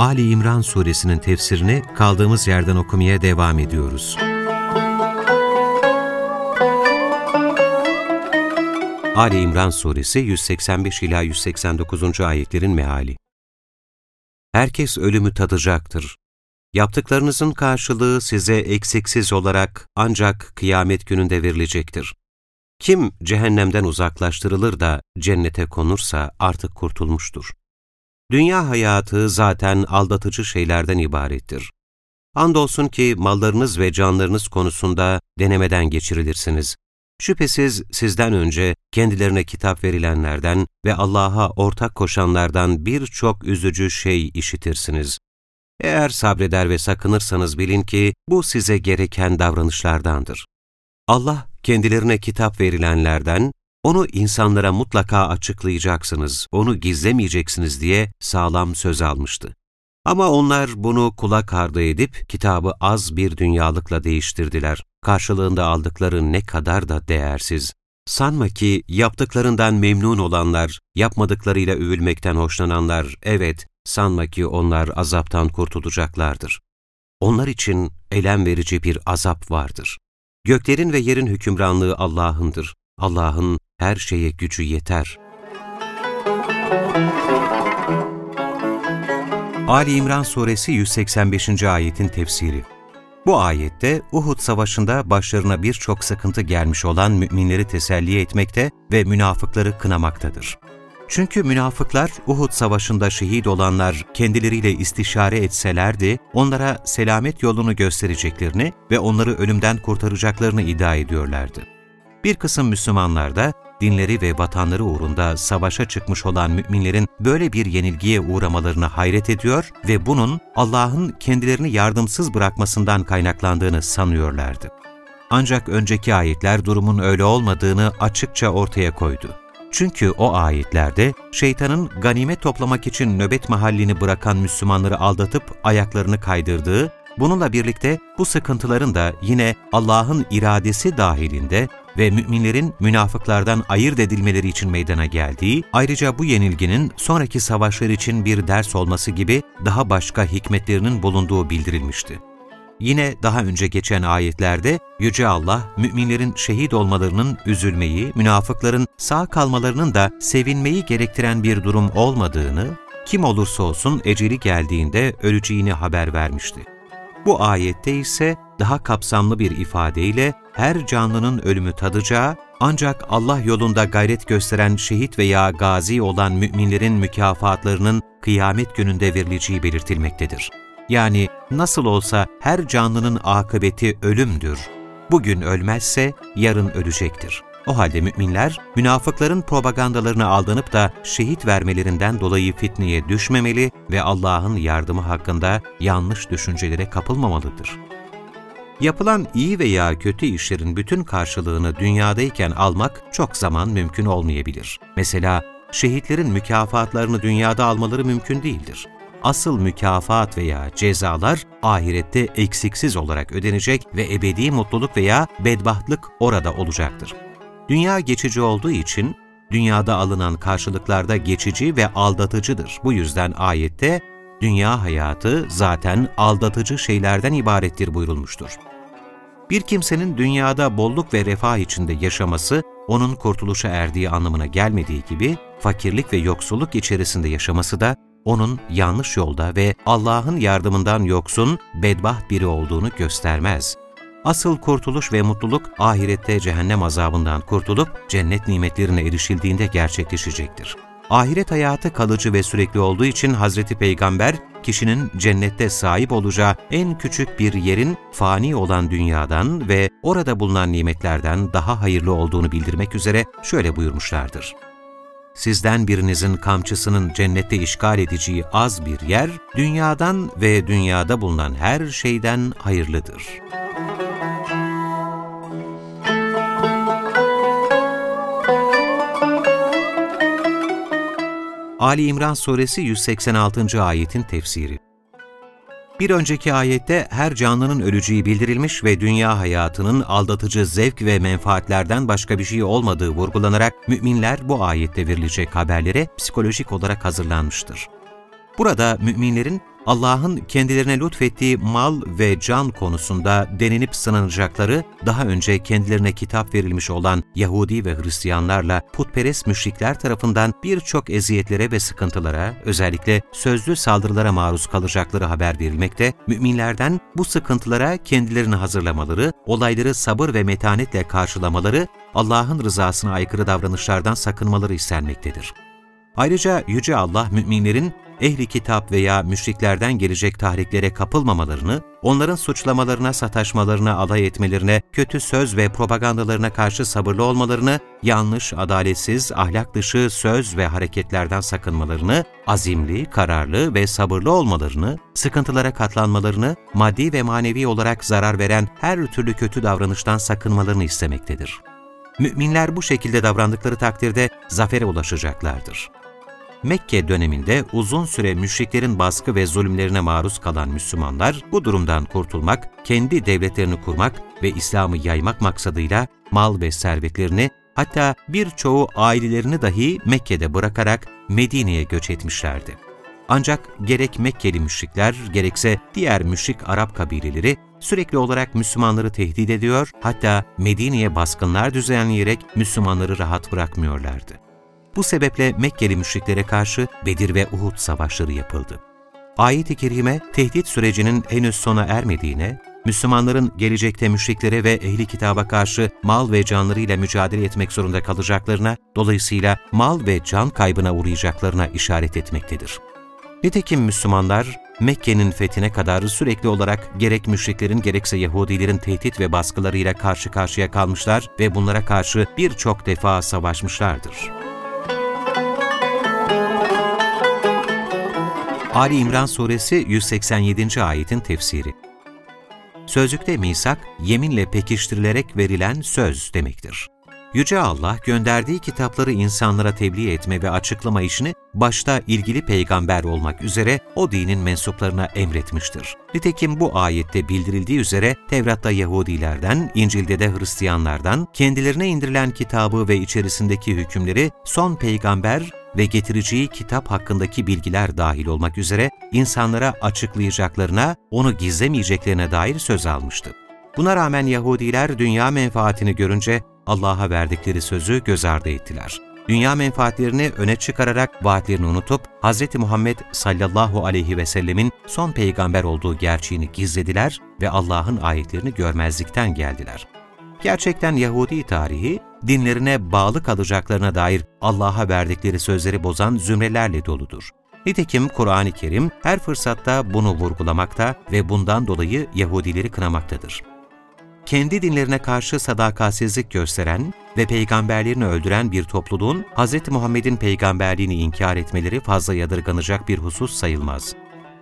Ali İmran suresinin tefsirini kaldığımız yerden okumaya devam ediyoruz. Ali İmran suresi 185 ila 189. ayetlerin meali. Herkes ölümü tadacaktır. Yaptıklarınızın karşılığı size eksiksiz olarak ancak kıyamet gününde verilecektir. Kim cehennemden uzaklaştırılır da cennete konursa artık kurtulmuştur. Dünya hayatı zaten aldatıcı şeylerden ibarettir. Andolsun ki mallarınız ve canlarınız konusunda denemeden geçirilirsiniz. Şüphesiz sizden önce kendilerine kitap verilenlerden ve Allah'a ortak koşanlardan birçok üzücü şey işitirsiniz. Eğer sabreder ve sakınırsanız bilin ki bu size gereken davranışlardandır. Allah kendilerine kitap verilenlerden, onu insanlara mutlaka açıklayacaksınız, onu gizlemeyeceksiniz diye sağlam söz almıştı. Ama onlar bunu kulak ardı edip kitabı az bir dünyalıkla değiştirdiler. Karşılığında aldıkları ne kadar da değersiz. Sanma ki yaptıklarından memnun olanlar, yapmadıklarıyla övülmekten hoşlananlar, evet, sanma ki onlar azaptan kurtulacaklardır. Onlar için elem verici bir azap vardır. Göklerin ve yerin hükümranlığı Allah'ındır. Allah'ın her şeye gücü yeter. Ali İmran Suresi 185. ayetin tefsiri Bu ayette Uhud Savaşı'nda başlarına birçok sıkıntı gelmiş olan müminleri teselli etmekte ve münafıkları kınamaktadır. Çünkü münafıklar Uhud Savaşı'nda şehit olanlar kendileriyle istişare etselerdi, onlara selamet yolunu göstereceklerini ve onları ölümden kurtaracaklarını iddia ediyorlardı. Bir kısım Müslümanlar da dinleri ve vatanları uğrunda savaşa çıkmış olan müminlerin böyle bir yenilgiye uğramalarına hayret ediyor ve bunun Allah'ın kendilerini yardımsız bırakmasından kaynaklandığını sanıyorlardı. Ancak önceki ayetler durumun öyle olmadığını açıkça ortaya koydu. Çünkü o ayetlerde şeytanın ganimet toplamak için nöbet mahallini bırakan Müslümanları aldatıp ayaklarını kaydırdığı, bununla birlikte bu sıkıntıların da yine Allah'ın iradesi dahilinde ve müminlerin münafıklardan ayırt edilmeleri için meydana geldiği, ayrıca bu yenilginin sonraki savaşlar için bir ders olması gibi daha başka hikmetlerinin bulunduğu bildirilmişti. Yine daha önce geçen ayetlerde Yüce Allah, müminlerin şehit olmalarının üzülmeyi, münafıkların sağ kalmalarının da sevinmeyi gerektiren bir durum olmadığını, kim olursa olsun eceli geldiğinde öleceğini haber vermişti. Bu ayette ise daha kapsamlı bir ifadeyle her canlının ölümü tadacağı, ancak Allah yolunda gayret gösteren şehit veya gazi olan müminlerin mükafatlarının kıyamet gününde verileceği belirtilmektedir. Yani nasıl olsa her canlının akıbeti ölümdür. Bugün ölmezse yarın ölecektir. O halde müminler, münafıkların propagandalarına aldanıp da şehit vermelerinden dolayı fitneye düşmemeli ve Allah'ın yardımı hakkında yanlış düşüncelere kapılmamalıdır. Yapılan iyi veya kötü işlerin bütün karşılığını dünyadayken almak çok zaman mümkün olmayabilir. Mesela şehitlerin mükafatlarını dünyada almaları mümkün değildir asıl mükafat veya cezalar ahirette eksiksiz olarak ödenecek ve ebedi mutluluk veya bedbahtlık orada olacaktır. Dünya geçici olduğu için dünyada alınan karşılıklarda geçici ve aldatıcıdır. Bu yüzden ayette dünya hayatı zaten aldatıcı şeylerden ibarettir buyurulmuştur. Bir kimsenin dünyada bolluk ve refah içinde yaşaması, onun kurtuluşa erdiği anlamına gelmediği gibi, fakirlik ve yoksulluk içerisinde yaşaması da onun yanlış yolda ve Allah'ın yardımından yoksun, bedbaht biri olduğunu göstermez. Asıl kurtuluş ve mutluluk ahirette cehennem azabından kurtulup cennet nimetlerine erişildiğinde gerçekleşecektir. Ahiret hayatı kalıcı ve sürekli olduğu için Hazreti Peygamber, kişinin cennette sahip olacağı en küçük bir yerin fani olan dünyadan ve orada bulunan nimetlerden daha hayırlı olduğunu bildirmek üzere şöyle buyurmuşlardır. sizden birinizin kamçısının cennette işgal edeceği az bir yer, dünyadan ve dünyada bulunan her şeyden hayırlıdır.'' Ali İmran Suresi 186. ayetin tefsiri Bir önceki ayette her canlının öleceği bildirilmiş ve dünya hayatının aldatıcı zevk ve menfaatlerden başka bir şey olmadığı vurgulanarak müminler bu ayette verilecek haberlere psikolojik olarak hazırlanmıştır. Burada müminlerin Allah'ın kendilerine lütfettiği mal ve can konusunda denenip sınanacakları, daha önce kendilerine kitap verilmiş olan Yahudi ve Hristiyanlarla putperest müşrikler tarafından birçok eziyetlere ve sıkıntılara, özellikle sözlü saldırılara maruz kalacakları haber verilmekte, müminlerden bu sıkıntılara kendilerini hazırlamaları, olayları sabır ve metanetle karşılamaları, Allah'ın rızasına aykırı davranışlardan sakınmaları istenmektedir. Ayrıca Yüce Allah müminlerin ehli kitap veya müşriklerden gelecek tahriklere kapılmamalarını, onların suçlamalarına, sataşmalarına, alay etmelerine, kötü söz ve propagandalarına karşı sabırlı olmalarını, yanlış, adaletsiz, ahlak dışı söz ve hareketlerden sakınmalarını, azimli, kararlı ve sabırlı olmalarını, sıkıntılara katlanmalarını, maddi ve manevi olarak zarar veren her türlü kötü davranıştan sakınmalarını istemektedir. Müminler bu şekilde davrandıkları takdirde zafere ulaşacaklardır. Mekke döneminde uzun süre müşriklerin baskı ve zulümlerine maruz kalan Müslümanlar bu durumdan kurtulmak, kendi devletlerini kurmak ve İslam'ı yaymak maksadıyla mal ve servetlerini hatta birçoğu ailelerini dahi Mekke'de bırakarak Medine'ye göç etmişlerdi. Ancak gerek Mekkeli müşrikler gerekse diğer müşrik Arap kabileleri sürekli olarak Müslümanları tehdit ediyor, hatta Medine'ye baskınlar düzenleyerek Müslümanları rahat bırakmıyorlardı. Bu sebeple Mekkeli müşriklere karşı Bedir ve Uhud savaşları yapıldı. Ayet-i Kerime, tehdit sürecinin henüz sona ermediğine, Müslümanların gelecekte müşriklere ve ehli kitaba karşı mal ve canlarıyla mücadele etmek zorunda kalacaklarına, dolayısıyla mal ve can kaybına uğrayacaklarına işaret etmektedir. Nitekim Müslümanlar, Mekke'nin fethine kadar sürekli olarak gerek müşriklerin gerekse Yahudilerin tehdit ve baskılarıyla karşı karşıya kalmışlar ve bunlara karşı birçok defa savaşmışlardır. Ali İmran Suresi 187. ayetin tefsiri Sözlükte misak, yeminle pekiştirilerek verilen söz demektir. Yüce Allah gönderdiği kitapları insanlara tebliğ etme ve açıklama işini başta ilgili peygamber olmak üzere o dinin mensuplarına emretmiştir. Nitekim bu ayette bildirildiği üzere Tevrat'ta Yahudilerden, İncil'de de Hristiyanlardan kendilerine indirilen kitabı ve içerisindeki hükümleri son peygamber ve getireceği kitap hakkındaki bilgiler dahil olmak üzere insanlara açıklayacaklarına, onu gizlemeyeceklerine dair söz almıştı. Buna rağmen Yahudiler dünya menfaatini görünce Allah'a verdikleri sözü göz ardı ettiler. Dünya menfaatlerini öne çıkararak vaatlerini unutup Hz. Muhammed sallallahu aleyhi ve sellemin son peygamber olduğu gerçeğini gizlediler ve Allah'ın ayetlerini görmezlikten geldiler. Gerçekten Yahudi tarihi, dinlerine bağlı kalacaklarına dair Allah'a verdikleri sözleri bozan zümrelerle doludur. Nitekim Kur'an-ı Kerim her fırsatta bunu vurgulamakta ve bundan dolayı Yahudileri kınamaktadır. Kendi dinlerine karşı sadakatsizlik gösteren ve peygamberlerini öldüren bir topluluğun Hz. Muhammed'in peygamberliğini inkar etmeleri fazla yadırganacak bir husus sayılmaz.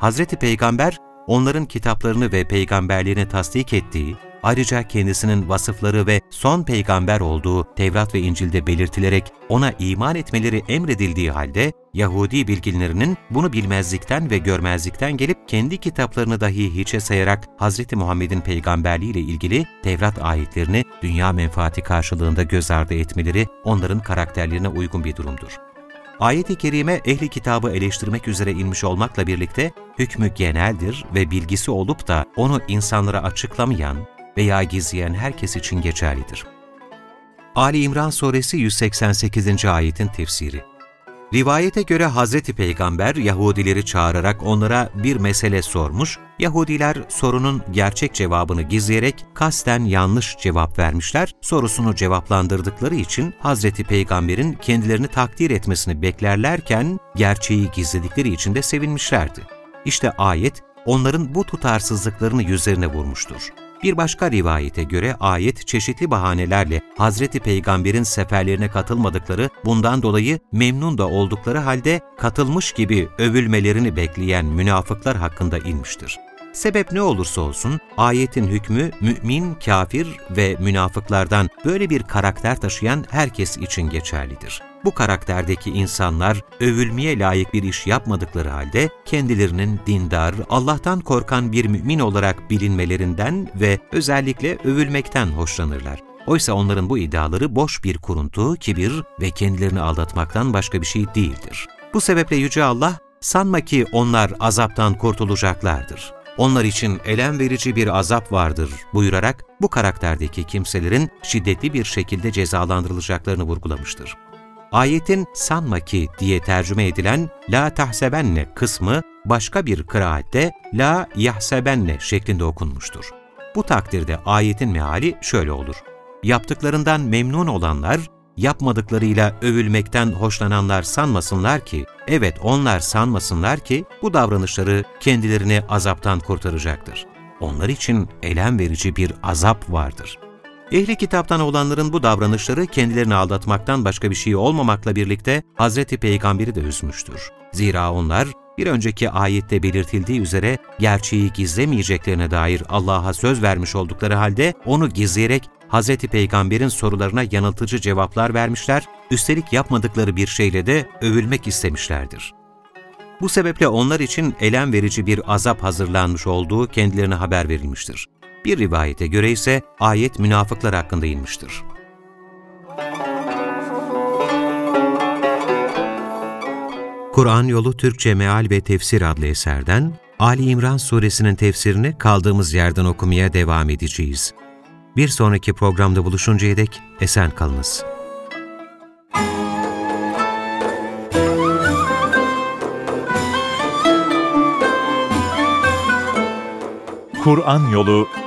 Hz. Peygamber, onların kitaplarını ve peygamberliğini tasdik ettiği Ayrıca kendisinin vasıfları ve son peygamber olduğu Tevrat ve İncil'de belirtilerek ona iman etmeleri emredildiği halde Yahudi bilginlerinin bunu bilmezlikten ve görmezlikten gelip kendi kitaplarını dahi hiçe sayarak Hz. Muhammed'in peygamberliği ile ilgili Tevrat ayetlerini dünya menfaati karşılığında göz ardı etmeleri onların karakterlerine uygun bir durumdur. Ayet-i Kerime ehli kitabı eleştirmek üzere inmiş olmakla birlikte hükmü geneldir ve bilgisi olup da onu insanlara açıklamayan, veya gizleyen herkes için geçerlidir. Ali İmran Suresi 188. ayetin tefsiri Rivayete göre Hz. Peygamber Yahudileri çağırarak onlara bir mesele sormuş, Yahudiler sorunun gerçek cevabını gizleyerek kasten yanlış cevap vermişler, sorusunu cevaplandırdıkları için Hz. Peygamber'in kendilerini takdir etmesini beklerlerken gerçeği gizledikleri için de sevinmişlerdi. İşte ayet onların bu tutarsızlıklarını yüzlerine vurmuştur. Bir başka rivayete göre ayet çeşitli bahanelerle Hazreti Peygamber'in seferlerine katılmadıkları, bundan dolayı memnun da oldukları halde katılmış gibi övülmelerini bekleyen münafıklar hakkında inmiştir. Sebep ne olursa olsun ayetin hükmü mümin, kafir ve münafıklardan böyle bir karakter taşıyan herkes için geçerlidir. Bu karakterdeki insanlar övülmeye layık bir iş yapmadıkları halde kendilerinin dindar, Allah'tan korkan bir mümin olarak bilinmelerinden ve özellikle övülmekten hoşlanırlar. Oysa onların bu iddiaları boş bir kuruntu, kibir ve kendilerini aldatmaktan başka bir şey değildir. Bu sebeple Yüce Allah, sanma ki onlar azaptan kurtulacaklardır onlar için elem verici bir azap vardır buyurarak bu karakterdeki kimselerin şiddetli bir şekilde cezalandırılacaklarını vurgulamıştır. Ayetin sanma ki diye tercüme edilen la tahsebenne kısmı başka bir kıraatte la yahsebenne şeklinde okunmuştur. Bu takdirde ayetin meali şöyle olur. Yaptıklarından memnun olanlar yapmadıklarıyla övülmekten hoşlananlar sanmasınlar ki, evet onlar sanmasınlar ki bu davranışları kendilerini azaptan kurtaracaktır. Onlar için elem verici bir azap vardır. Ehli kitaptan olanların bu davranışları kendilerini aldatmaktan başka bir şey olmamakla birlikte Hazreti Peygamber'i de üzmüştür. Zira onlar bir önceki ayette belirtildiği üzere gerçeği gizlemeyeceklerine dair Allah'a söz vermiş oldukları halde onu gizleyerek Hz. Peygamber'in sorularına yanıltıcı cevaplar vermişler, üstelik yapmadıkları bir şeyle de övülmek istemişlerdir. Bu sebeple onlar için elem verici bir azap hazırlanmış olduğu kendilerine haber verilmiştir. Bir rivayete göre ise ayet münafıklar hakkında inmiştir. Kur'an Yolu Türkçe Meal ve Tefsir adlı eserden Ali İmran suresinin tefsirini kaldığımız yerden okumaya devam edeceğiz. Bir sonraki programda buluşuncaya dek esen kalınız. Kur'an Yolu